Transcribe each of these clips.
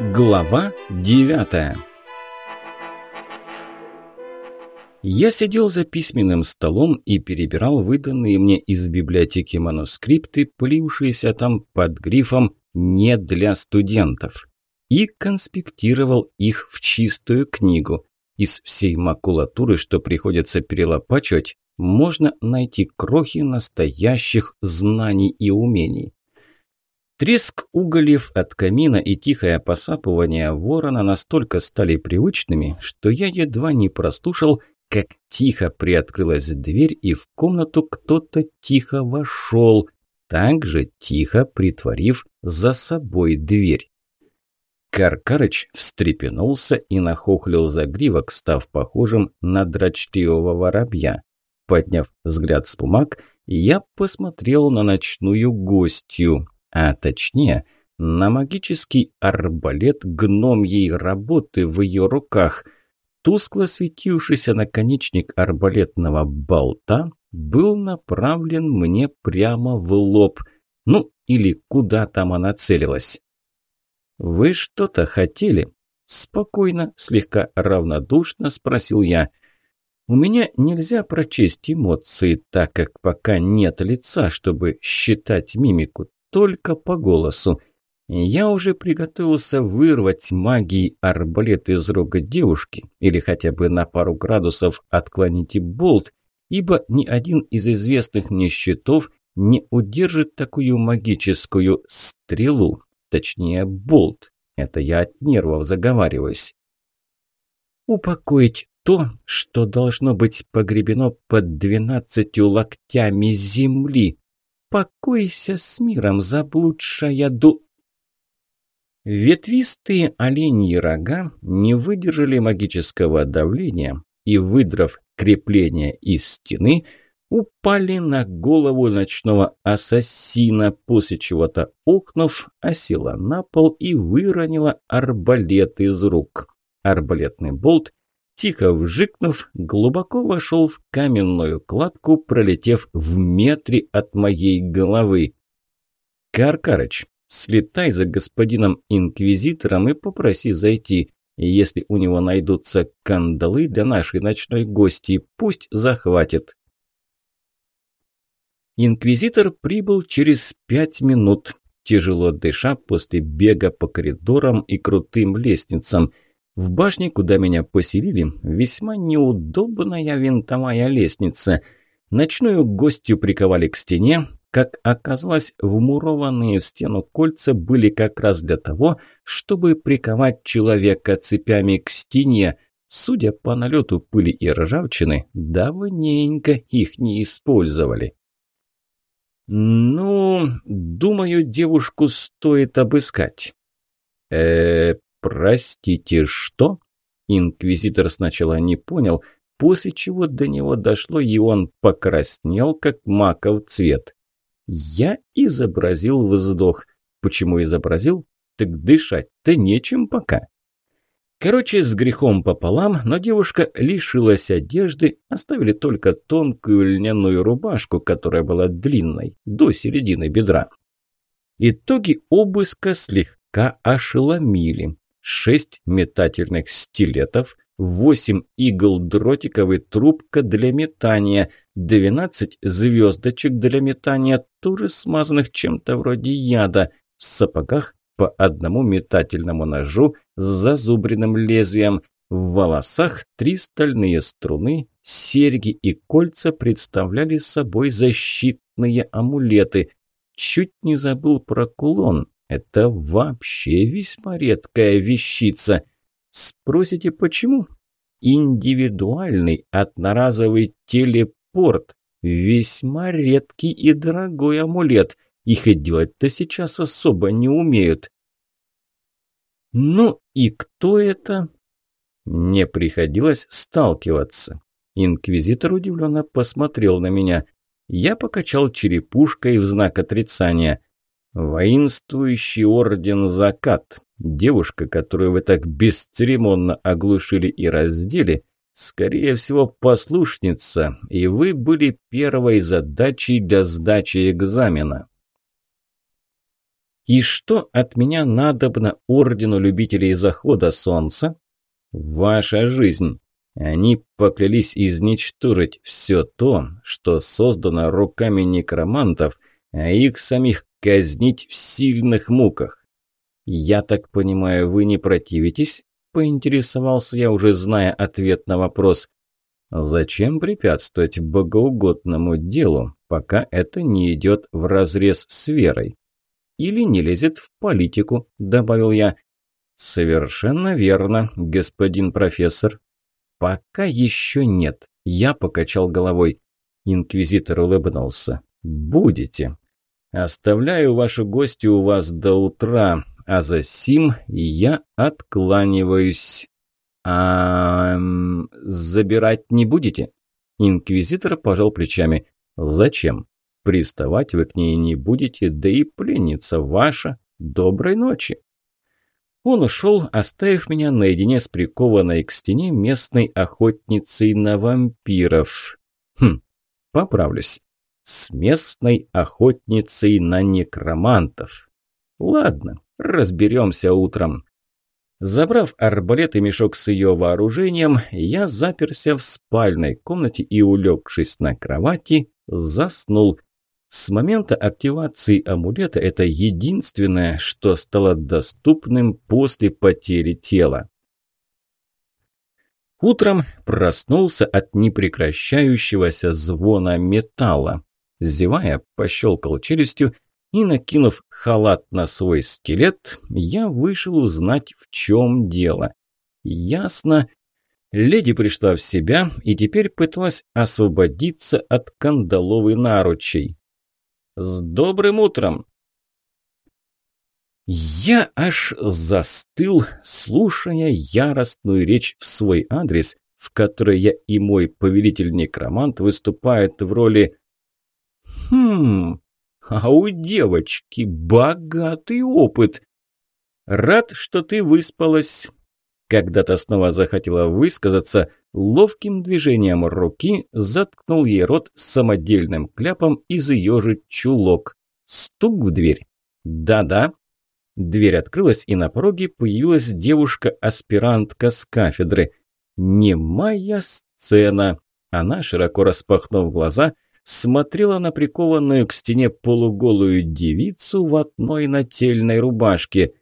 Глава девятая Я сидел за письменным столом и перебирал выданные мне из библиотеки манускрипты, пылившиеся там под грифом «Не для студентов», и конспектировал их в чистую книгу. Из всей макулатуры, что приходится перелопачивать, можно найти крохи настоящих знаний и умений. Треск угольев от камина и тихое посапывание ворона настолько стали привычными, что я едва не прослушал, как тихо приоткрылась дверь, и в комнату кто-то тихо вошел, также тихо притворив за собой дверь. Каркарыч встрепенулся и нахохлил загривок, став похожим на дрочливого воробья. Подняв взгляд с бумаг, я посмотрел на ночную гостью а точнее на магический арбалет гномьей работы в ее руках. Тускло светившийся наконечник арбалетного болта был направлен мне прямо в лоб. Ну, или куда там она целилась. «Вы что-то хотели?» Спокойно, слегка равнодушно спросил я. «У меня нельзя прочесть эмоции, так как пока нет лица, чтобы считать мимику только по голосу. Я уже приготовился вырвать магией арбалет из рога девушки или хотя бы на пару градусов отклонить и болт, ибо ни один из известных мне щитов не удержит такую магическую стрелу, точнее болт. Это я от нервов заговариваюсь. Упокоить то, что должно быть погребено под двенадцатью локтями земли, Покойся с миром, заблудшая ду...» Ветвистые оленьи рога не выдержали магического давления и, выдрав крепление из стены, упали на голову ночного ассасина, после чего-то охнув, осела на пол и выронила арбалет из рук. Арбалетный болт тихо вжикнув, глубоко вошел в каменную кладку, пролетев в метре от моей головы. «Каркарыч, слетай за господином инквизитором и попроси зайти. Если у него найдутся кандалы для нашей ночной гости, пусть захватит». Инквизитор прибыл через пять минут, тяжело дыша после бега по коридорам и крутым лестницам – в башне, куда меня поселили, весьма неудобная винтовая лестница. Ночную гостью приковали к стене. Как оказалось, вмурованные в стену кольца были как раз для того, чтобы приковать человека цепями к стене. Судя по налету пыли и ржавчины, давненько их не использовали. «Ну, думаю, девушку стоит обыскать». «Э, «Простите, что?» Инквизитор сначала не понял, после чего до него дошло, и он покраснел, как маков цвет. Я изобразил вздох. Почему изобразил? Так дышать-то нечем пока. Короче, с грехом пополам, но девушка лишилась одежды, оставили только тонкую льняную рубашку, которая была длинной, до середины бедра. Итоги обыска слегка ошеломили шесть метательных стилетов, восемь игл дротиков и трубка для метания, двенадцать звездочек для метания, тоже смазанных чем-то вроде яда, в сапогах по одному метательному ножу с зазубренным лезвием, в волосах три стальные струны, серьги и кольца представляли собой защитные амулеты. Чуть не забыл про кулон, это вообще весьма редкая вещица. Спросите, почему? Индивидуальный одноразовый телепорт. Весьма редкий и дорогой амулет. Их и делать-то сейчас особо не умеют. Ну и кто это? Не приходилось сталкиваться. Инквизитор удивленно посмотрел на меня. Я покачал черепушкой в знак отрицания. Воинствующий орден Закат. Девушка, которую вы так бесцеремонно оглушили и раздели, скорее всего, послушница, и вы были первой задачей для сдачи экзамена. И что от меня надобно ордену любителей захода солнца? Ваша жизнь. Они поклялись изничтожить все то, что создано руками некромантов, а их самих казнить в сильных муках. Я так понимаю, вы не противитесь? Поинтересовался я, уже зная ответ на вопрос. Зачем препятствовать богоугодному делу, пока это не идет вразрез с верой? Или не лезет в политику, добавил я. Совершенно верно, господин профессор. Пока еще нет. Я покачал головой. Инквизитор улыбнулся. Будете. Оставляю вашу гостью у вас до утра, а за сим я откланиваюсь. А забирать не будете? Инквизитор пожал плечами. Зачем? Приставать вы к ней не будете, да и пленница ваша. Доброй ночи. Он ушел, оставив меня наедине с прикованной к стене местной охотницей на вампиров. Хм, поправлюсь. С местной охотницей на некромантов. Ладно, разберемся утром. Забрав арбалет и мешок с ее вооружением, я заперся в спальной комнате и, улегшись на кровати, заснул. С момента активации амулета это единственное, что стало доступным после потери тела. Утром проснулся от непрекращающегося звона металла. Зевая, пощелкал челюстью и, накинув халат на свой скелет, я вышел узнать, в чем дело. Ясно, леди пришла в себя и теперь пыталась освободиться от кандаловой наручей. «С добрым утром!» Я аж застыл, слушая яростную речь в свой адрес, в которой я и мой повелитель-некромант выступают в роли «Хм, а у девочки богатый опыт. Рад, что ты выспалась». Когда-то снова захотела высказаться, ловким движением руки заткнул ей рот самодельным кляпом из ее же чулок. Стук в дверь. «Да-да». Дверь открылась, и на пороге появилась девушка-аспирантка с кафедры. Немая сцена. Она, широко распахнув глаза, смотрела на прикованную к стене полуголую девицу в одной нательной рубашке.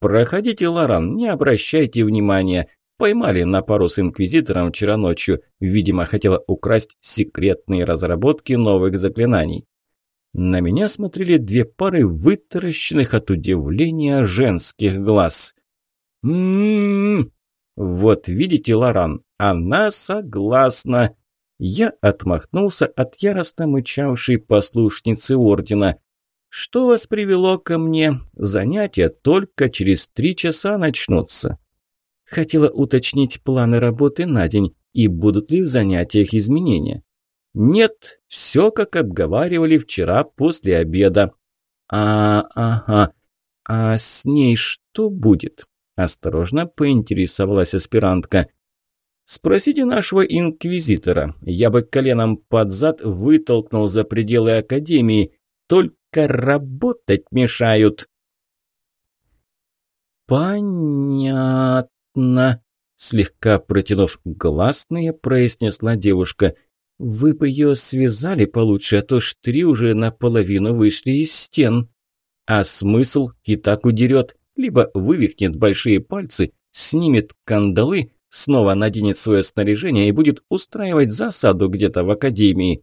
«Проходите, Лоран, не обращайте внимания. Поймали на пару с инквизитором вчера ночью. Видимо, хотела украсть секретные разработки новых заклинаний». На меня смотрели две пары вытаращенных от удивления женских глаз. «М-м-м! Вот видите, Лоран, она согласна!» Я отмахнулся от яростно мычавшей послушницы ордена. «Что вас привело ко мне? Занятия только через три часа начнутся». Хотела уточнить планы работы на день и будут ли в занятиях изменения. «Нет, все как обговаривали вчера после обеда». «А, ага, а с ней что будет?» Осторожно поинтересовалась аспирантка. Спросите нашего инквизитора. Я бы коленом под зад вытолкнул за пределы академии. Только работать мешают. Понятно. Слегка протянув гласные, произнесла девушка. Вы бы ее связали получше, а то штри уже наполовину вышли из стен. А смысл и так удерет. Либо вывихнет большие пальцы, снимет кандалы, снова наденет свое снаряжение и будет устраивать засаду где-то в академии.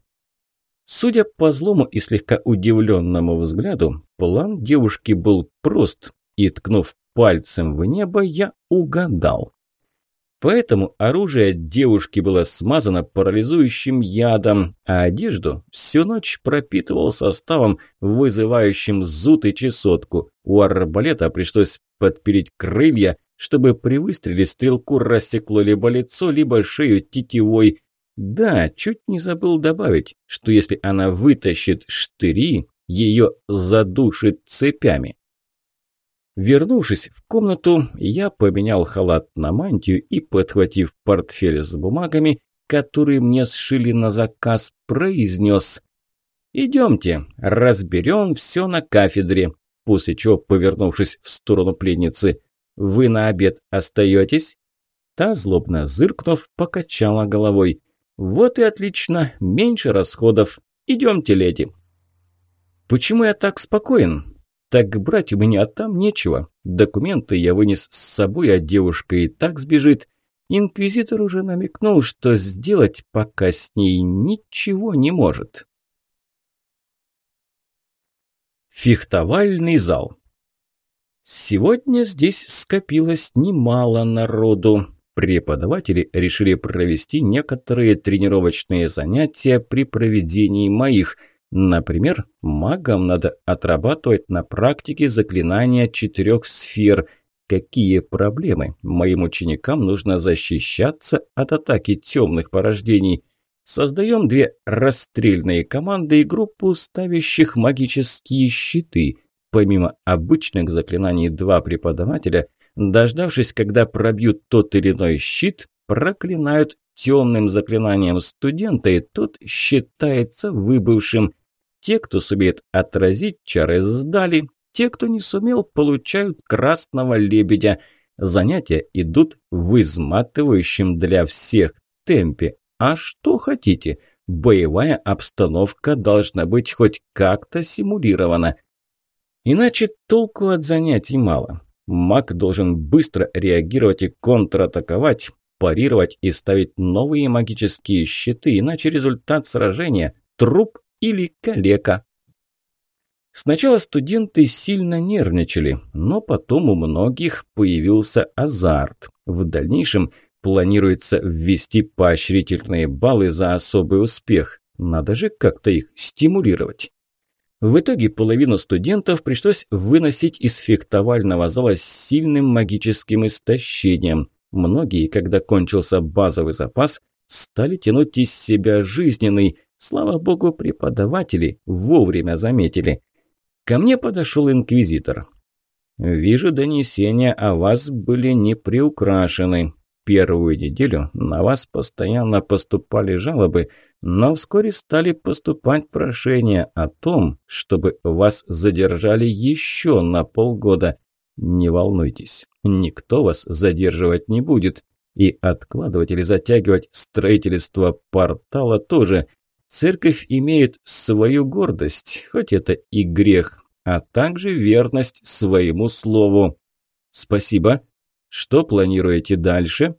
Судя по злому и слегка удивленному взгляду, план девушки был прост, и, ткнув пальцем в небо, я угадал. Поэтому оружие девушки было смазано парализующим ядом, а одежду всю ночь пропитывал составом, вызывающим зуд и чесотку. У арбалета пришлось подпилить крылья, чтобы при выстреле стрелку рассекло либо лицо, либо шею тетивой. Да, чуть не забыл добавить, что если она вытащит штыри, ее задушит цепями. Вернувшись в комнату, я поменял халат на мантию и, подхватив портфель с бумагами, которые мне сшили на заказ, произнес «Идемте, разберем все на кафедре. после чего, повернувшись в сторону пленницы, «Вы на обед остаетесь?» Та, злобно зыркнув, покачала головой. «Вот и отлично, меньше расходов. Идемте, леди». «Почему я так спокоен?» «Так брать у меня там нечего. Документы я вынес с собой, а девушка и так сбежит. Инквизитор уже намекнул, что сделать пока с ней ничего не может». Фехтовальный зал Сегодня здесь скопилось немало народу. Преподаватели решили провести некоторые тренировочные занятия при проведении моих. Например, магам надо отрабатывать на практике заклинания четырех сфер. Какие проблемы? Моим ученикам нужно защищаться от атаки темных порождений. Создаем две расстрельные команды и группу ставящих магические щиты. Помимо обычных заклинаний два преподавателя, дождавшись, когда пробьют тот или иной щит, проклинают темным заклинанием студента, и тот считается выбывшим. Те, кто сумеет отразить чары, сдали. Те, кто не сумел, получают красного лебедя. Занятия идут в изматывающем для всех темпе. А что хотите? Боевая обстановка должна быть хоть как-то симулирована. Иначе толку от занятий мало. Маг должен быстро реагировать и контратаковать, парировать и ставить новые магические щиты, иначе результат сражения – труп или калека. Сначала студенты сильно нервничали, но потом у многих появился азарт. В дальнейшем – Планируется ввести поощрительные баллы за особый успех. Надо же как-то их стимулировать. В итоге половину студентов пришлось выносить из фехтовального зала с сильным магическим истощением. Многие, когда кончился базовый запас, стали тянуть из себя жизненный. Слава богу, преподаватели вовремя заметили. Ко мне подошел инквизитор. «Вижу, донесения о вас были не приукрашены первую неделю на вас постоянно поступали жалобы, но вскоре стали поступать прошения о том, чтобы вас задержали еще на полгода. Не волнуйтесь, никто вас задерживать не будет. И откладывать или затягивать строительство портала тоже. Церковь имеет свою гордость, хоть это и грех, а также верность своему слову. Спасибо. Что планируете дальше?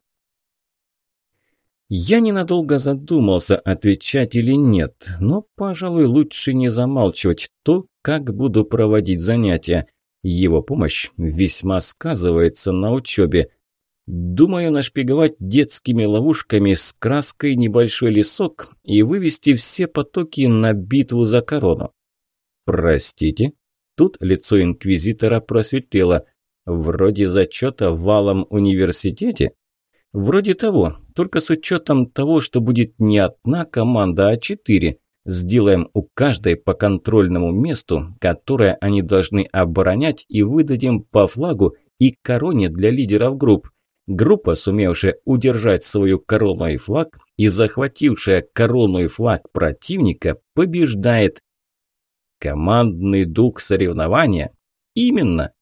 Я ненадолго задумался, отвечать или нет, но, пожалуй, лучше не замалчивать то, как буду проводить занятия. Его помощь весьма сказывается на учебе. Думаю нашпиговать детскими ловушками с краской небольшой лесок и вывести все потоки на битву за корону. Простите? Тут лицо инквизитора просветлело. Вроде зачета валом университете? Вроде того, только с учетом того, что будет не одна команда, а четыре. Сделаем у каждой по контрольному месту, которое они должны оборонять, и выдадим по флагу и короне для лидеров групп. Группа, сумевшая удержать свою корону и флаг, и захватившая корону и флаг противника, побеждает. Командный дух соревнования? Именно.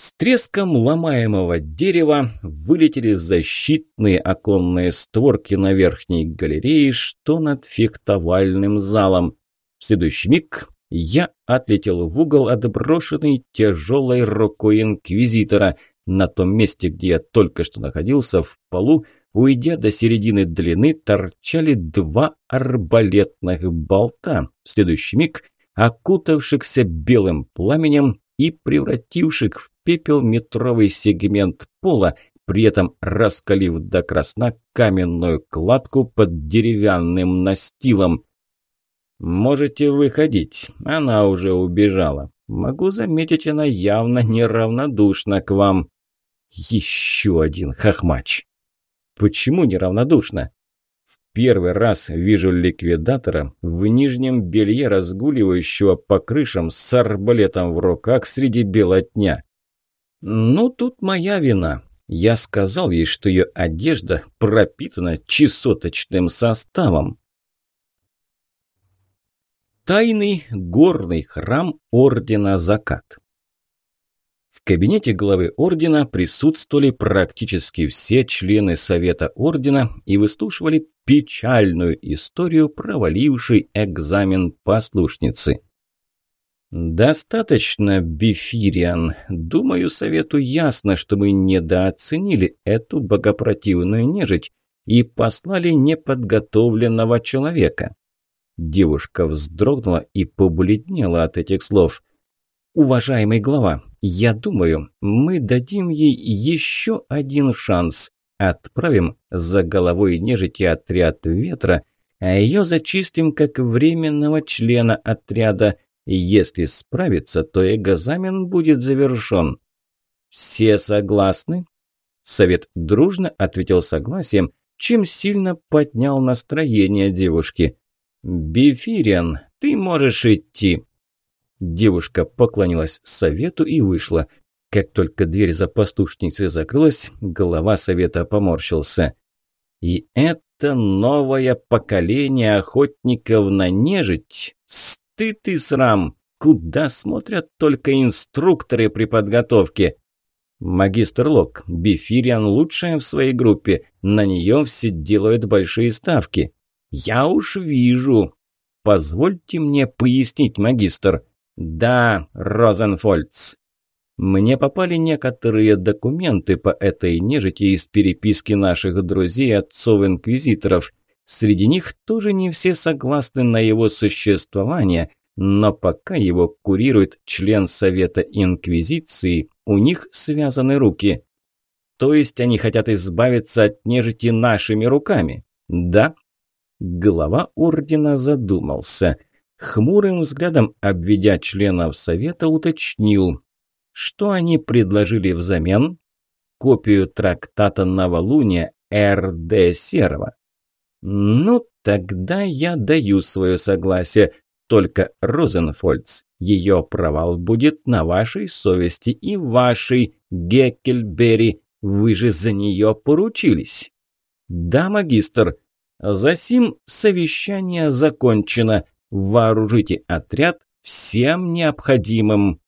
С треском ломаемого дерева вылетели защитные оконные створки на верхней галерее, что над фехтовальным залом. В следующий миг я отлетел в угол, отброшенный тяжелой рукой инквизитора. На том месте, где я только что находился, в полу, уйдя до середины длины, торчали два арбалетных болта. В следующий миг, окутавшихся белым пламенем, и превративших в пепел метровый сегмент пола, при этом раскалив до красна каменную кладку под деревянным настилом. «Можете выходить, она уже убежала. Могу заметить, она явно неравнодушна к вам». «Еще один хохмач». «Почему неравнодушна?» Первый раз вижу ликвидатора в нижнем белье, разгуливающего по крышам с арбалетом в руках среди бела дня. Ну, тут моя вина. Я сказал ей, что ее одежда пропитана чесоточным составом. Тайный горный храм Ордена Закат. В кабинете главы Ордена присутствовали практически все члены Совета Ордена и выслушивали печальную историю провалившей экзамен послушницы. «Достаточно, Бифириан. Думаю, Совету ясно, что мы недооценили эту богопротивную нежить и послали неподготовленного человека». Девушка вздрогнула и побледнела от этих слов. «Уважаемый глава, я думаю, мы дадим ей еще один шанс. Отправим за головой нежити отряд ветра, а ее зачистим как временного члена отряда. Если справится, то экзамен будет завершен. Все согласны? Совет дружно ответил согласием, чем сильно поднял настроение девушки. «Бифириан, ты можешь идти!» Девушка поклонилась совету и вышла. Как только дверь за послушницей закрылась, голова совета поморщился. «И это новое поколение охотников на нежить? Стыд и срам! Куда смотрят только инструкторы при подготовке?» «Магистр Лок, Бифириан лучшая в своей группе, на нее все делают большие ставки». «Я уж вижу». «Позвольте мне пояснить, магистр». «Да, Розенфольц, мне попали некоторые документы по этой нежити из переписки наших друзей отцов-инквизиторов. Среди них тоже не все согласны на его существование, но пока его курирует член Совета Инквизиции, у них связаны руки. То есть они хотят избавиться от нежити нашими руками? Да? Глава ордена задумался. Хмурым взглядом, обведя членов Совета, уточнил. Что они предложили взамен? Копию трактата новолуния Р.Д. Серова. Ну, тогда я даю свое согласие. Только, Розенфольц, ее провал будет на вашей совести и вашей, Геккельбери. Вы же за нее поручились. Да, магистр. Засим совещание закончено. Вооружите отряд всем необходимым.